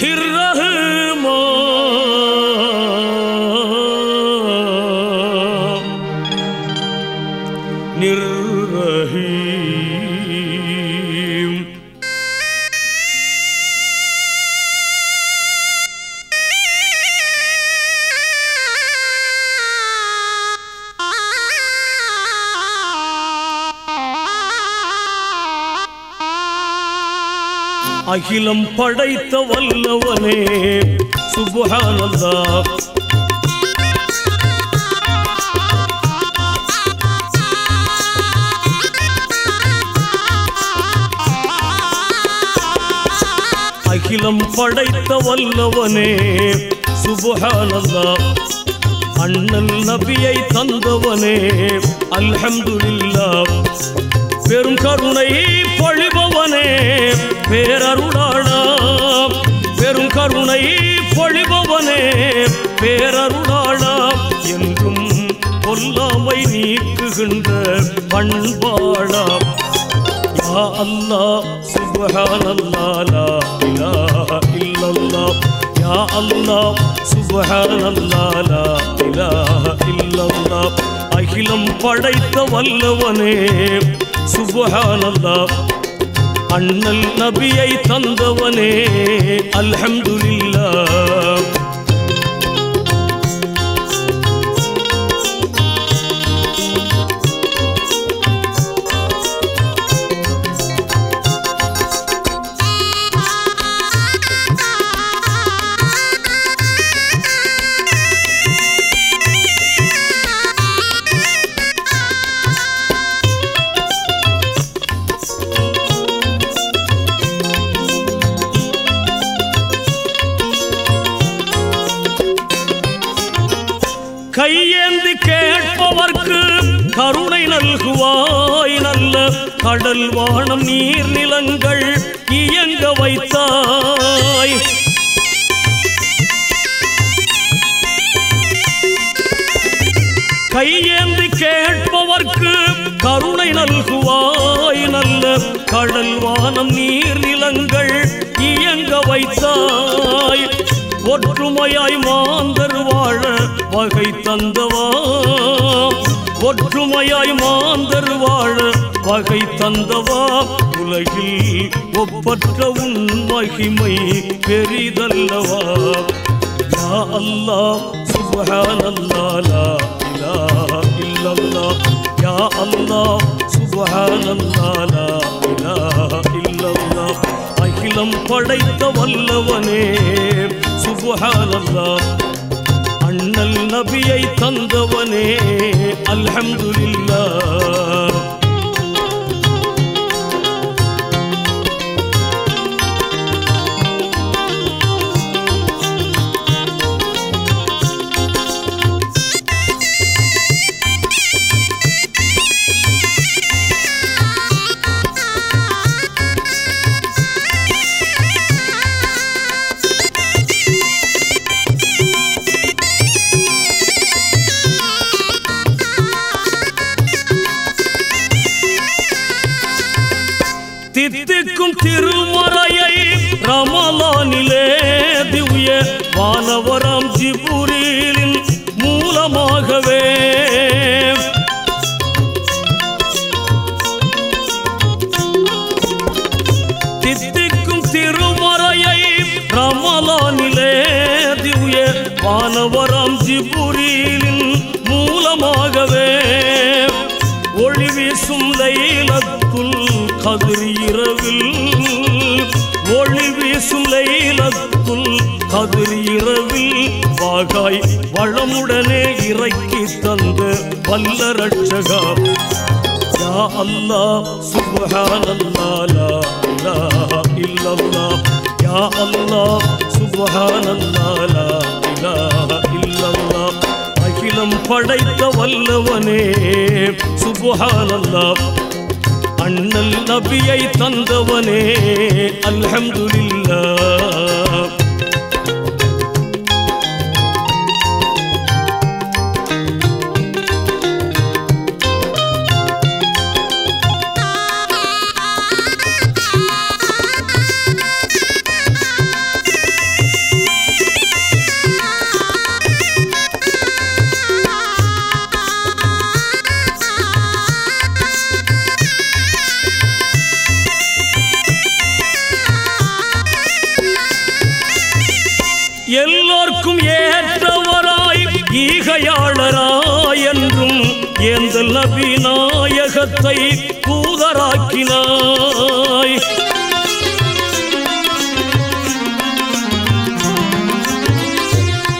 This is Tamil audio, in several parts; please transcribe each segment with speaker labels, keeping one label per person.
Speaker 1: हिर அகிலம் படைத்த வல்லவனே சுபஹானல்லாஹ் அகிலம் படைத்த வல்லவனே சுபஹானல்லாஹ் அண்ணல் நபியை தந்தவனே அல்ஹம்துலில்லாஹ். பெரும் கருணை பழிவ பேரருளாளாம். பெரும் கருணை பொழிபவனே பேரருளாளாம். என்றும் பொல்லாமை நீக்குகின்ற பண்பாளாம். யா அல்லாஹ் சுப்ஹானல்லாஹ். லா இலாஹ இல்லல்லாஹ் யா அல்லாஹ் சுப்ஹானல்லாஹ். லா இலாஹ இல்லல்லாஹ். அகிலம் படைத்த வல்லவனே சுபஹானல்லா அண்ணல் நபியை தந்தவனே அல்ஹம்துலில்லாஹ். கையேந்தி கேட்பவர்க்கு கருணை நல்குவாய் நல்ல கடல் வானம் நீர் நிலங்கள் இயங்க வைத்தாய். கையேந்தி கேட்பவர்க்கு கருணை நல்குவாய் நல்ல கடல் வானம் நீர் நிலங்கள் இயங்க வைத்தாய். ஒற்றுமையாய் மாந்தர் வாழ வகை தந்தவா? ஒற்றுமையாய் மாந்தர் வாழ வகை தந்தவா? உலகில் ஒப்பற்ற உன் மகிமை பெரிதல்லவா? யா அல்லா சுப்ஹானல்லாஹ் லா இலாஹ இல்லல்லாஹ் யா அல்லா சுப்ஹானல்லாஹ் லா இலாஹ இல்லல்லாஹ் அகிலம் படைத்த வல்லவனே சுபஹானல்லா. அண்ணல் நபியை தந்தவனே அல்ஹம்துலில்லாஹ். தித்திக்கும் திருமறையை ரமலானிலே திவ்ய வானவரம் ஜிபுரீலின் மூலமாகவே. தித்திக்கும் திருமறையை ரமலானிலே திவ்ய வானவரம் ஜிபுரீலின் மூலமாகவே. கதிர் இரவில் ஒளி வீசும் லைலத்துள் கதிர் இரவில் வாகாய் வளமுடனே இறக்கி தந்த வல்ல ரட்சகா யா அல்லா சுபஹானல்லாலா லா இலாஹ யா அல்லா சுபஹானல்லாலா லா இலாஹ அகிலம் படைத்த வல்லவனே சுபஹானல்லா. அண்ணல் நபியை தந்தவனே அல்ஹம்துலில்லாஹ் எல்லோர்க்கும் ஏற்றவராய் ஈகையாளராய் என்றும் ஏந்தல் நபி நாயகத்தை தூதராக்கினாய்.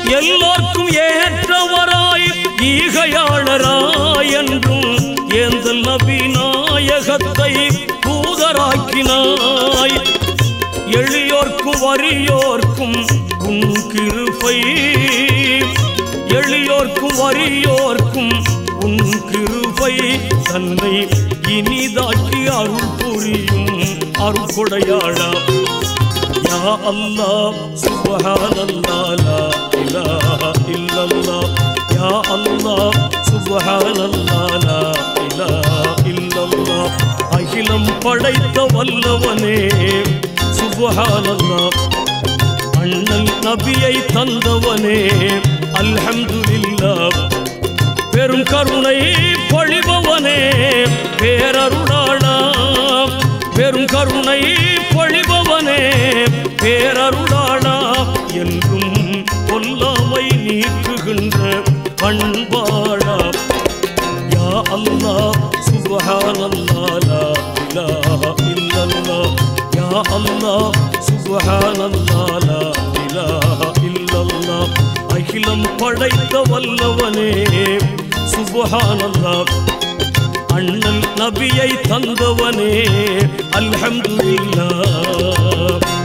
Speaker 1: எல்லோர்க்கும் ஏற்றவராய் ஈகையாளராய் என்றும் ஏந்தல் நபி தூதராக்கினாய். எளியோர்க்கும் வறியோர்க்கும் கிருபை எளியோர்க்கும் வறியோர்க்கும் உன் கிருபை தன்னை இனிதாக்கி அருள் புரியும் அருள்கொடையாளா யா அல்லா சுப்ஹானல்லாஹ் லா இலாஹா இல்லல்லாஹ் யா அல்லா சுப்ஹானல்லாஹ் லா இலாஹா இல்லல்லாஹ் அகிலம் படைத்த வல்லவனே சுப்ஹானல்லாஹ். அண்ணல் நபியை தந்தவனே. அல்ஹம்துலில்லாஹ். பெரும் கருணை பொழிபவனே. பேரருளாளா. பெரும் கருணை பொழிபவனே. பேரருளாளா. என்றும் கொல்லாமை நீக்குகின்ற பண்பாளா யா அல்லா சுபஹானல்லாலா லா இலாஹா யா அல்லா சுபஹானல்லா அகிலம் படைத்த வல்லவனே. சுப்ஹானல்லாஹ் அண்ணல் நபியை தந்தவனே. அல்ஹம்துலில்லாஹ்.